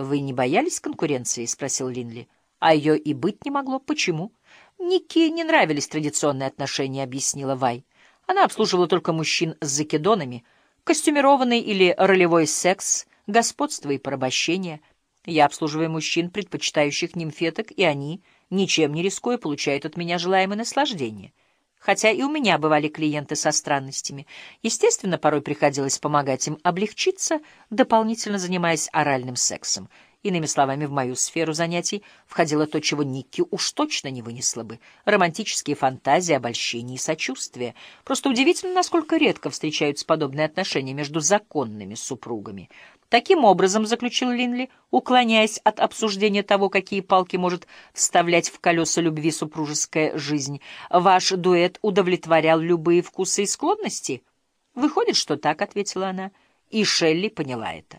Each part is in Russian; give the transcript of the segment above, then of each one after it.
«Вы не боялись конкуренции?» — спросил Линли. «А ее и быть не могло. Почему?» «Нике не нравились традиционные отношения», — объяснила Вай. «Она обслуживала только мужчин с закидонами, костюмированный или ролевой секс, господство и порабощение. Я обслуживаю мужчин, предпочитающих нимфеток, и они, ничем не рискуя, получают от меня желаемое наслаждение» хотя и у меня бывали клиенты со странностями. Естественно, порой приходилось помогать им облегчиться, дополнительно занимаясь оральным сексом. Иными словами, в мою сферу занятий входило то, чего Никки уж точно не вынесла бы — романтические фантазии, обольщение и сочувствие. Просто удивительно, насколько редко встречаются подобные отношения между законными супругами — Таким образом, заключил Линли, уклоняясь от обсуждения того, какие палки может вставлять в колеса любви супружеская жизнь, ваш дуэт удовлетворял любые вкусы и склонности? Выходит, что так, — ответила она. И Шелли поняла это.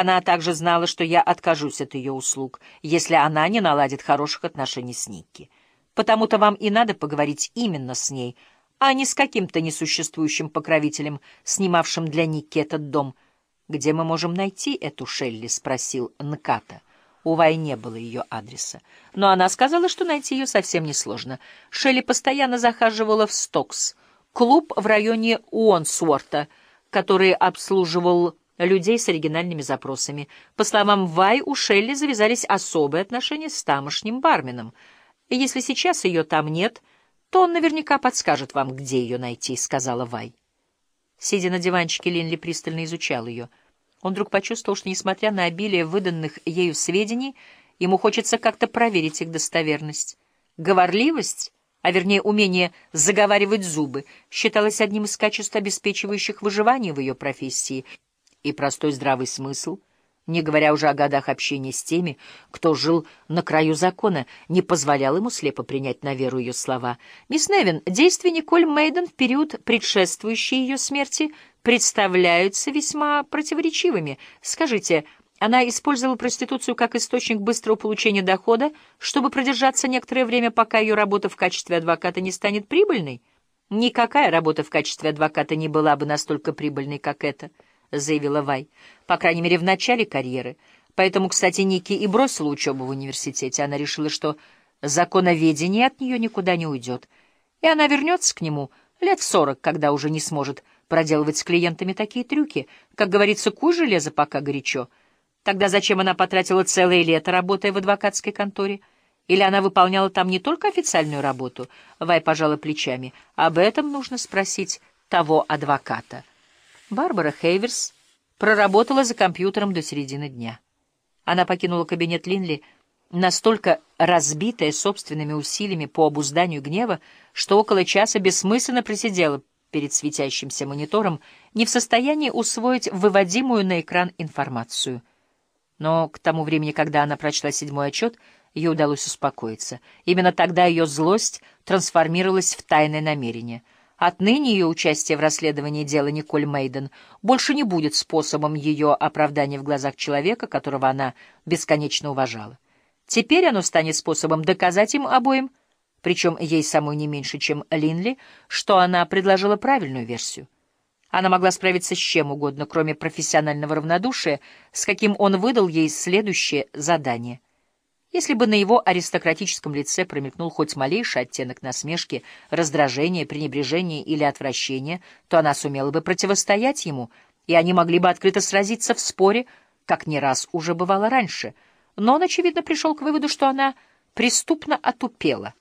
Она также знала, что я откажусь от ее услуг, если она не наладит хороших отношений с Никки. Потому-то вам и надо поговорить именно с ней, а не с каким-то несуществующим покровителем, снимавшим для Никки этот дом — «Где мы можем найти эту Шелли?» — спросил Нката. У Вай не было ее адреса. Но она сказала, что найти ее совсем несложно. Шелли постоянно захаживала в Стокс, клуб в районе Уонсуорта, который обслуживал людей с оригинальными запросами. По словам Вай, у Шелли завязались особые отношения с тамошним барменом. Если сейчас ее там нет, то он наверняка подскажет вам, где ее найти, — сказала Вай. Сидя на диванчике, Линли пристально изучал ее. Он вдруг почувствовал, что, несмотря на обилие выданных ею сведений, ему хочется как-то проверить их достоверность. Говорливость, а вернее умение заговаривать зубы, считалось одним из качеств, обеспечивающих выживание в ее профессии, и простой здравый смысл — не говоря уже о годах общения с теми, кто жил на краю закона, не позволял ему слепо принять на веру ее слова. «Мисс Невин, действия Николь Мейден в период, предшествующий ее смерти, представляются весьма противоречивыми. Скажите, она использовала проституцию как источник быстрого получения дохода, чтобы продержаться некоторое время, пока ее работа в качестве адвоката не станет прибыльной? Никакая работа в качестве адвоката не была бы настолько прибыльной, как эта». — заявила Вай. «По крайней мере, в начале карьеры. Поэтому, кстати, Ники и бросила учебу в университете. Она решила, что законоведение от нее никуда не уйдет. И она вернется к нему лет в сорок, когда уже не сможет проделывать с клиентами такие трюки. Как говорится, куй железо, пока горячо. Тогда зачем она потратила целое лето, работая в адвокатской конторе?» Или она выполняла там не только официальную работу? Вай пожала плечами. Об этом нужно спросить того адвоката. Барбара Хейверс проработала за компьютером до середины дня. Она покинула кабинет Линли, настолько разбитая собственными усилиями по обузданию гнева, что около часа бессмысленно просидела перед светящимся монитором, не в состоянии усвоить выводимую на экран информацию. Но к тому времени, когда она прочла седьмой отчет, ей удалось успокоиться. Именно тогда ее злость трансформировалась в тайное намерение — Отныне ее участие в расследовании дела Николь Мейден больше не будет способом ее оправдания в глазах человека, которого она бесконечно уважала. Теперь оно станет способом доказать им обоим, причем ей самой не меньше, чем Линли, что она предложила правильную версию. Она могла справиться с чем угодно, кроме профессионального равнодушия, с каким он выдал ей следующее задание — если бы на его аристократическом лице промелькнул хоть малейший оттенок насмешки, раздражения, пренебрежения или отвращения, то она сумела бы противостоять ему, и они могли бы открыто сразиться в споре, как не раз уже бывало раньше. Но он, очевидно, пришел к выводу, что она преступно отупела.